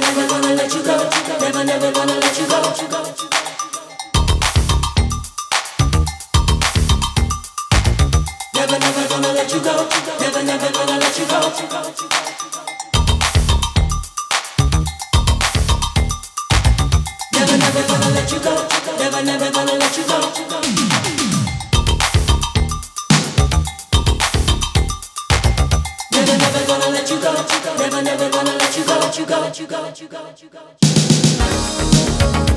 never, never gonna let you go. Never, never gonna let you go. Never, never gonna let you go. Never, never gonna let you go. go, let you go, let you go, let you go, let you go.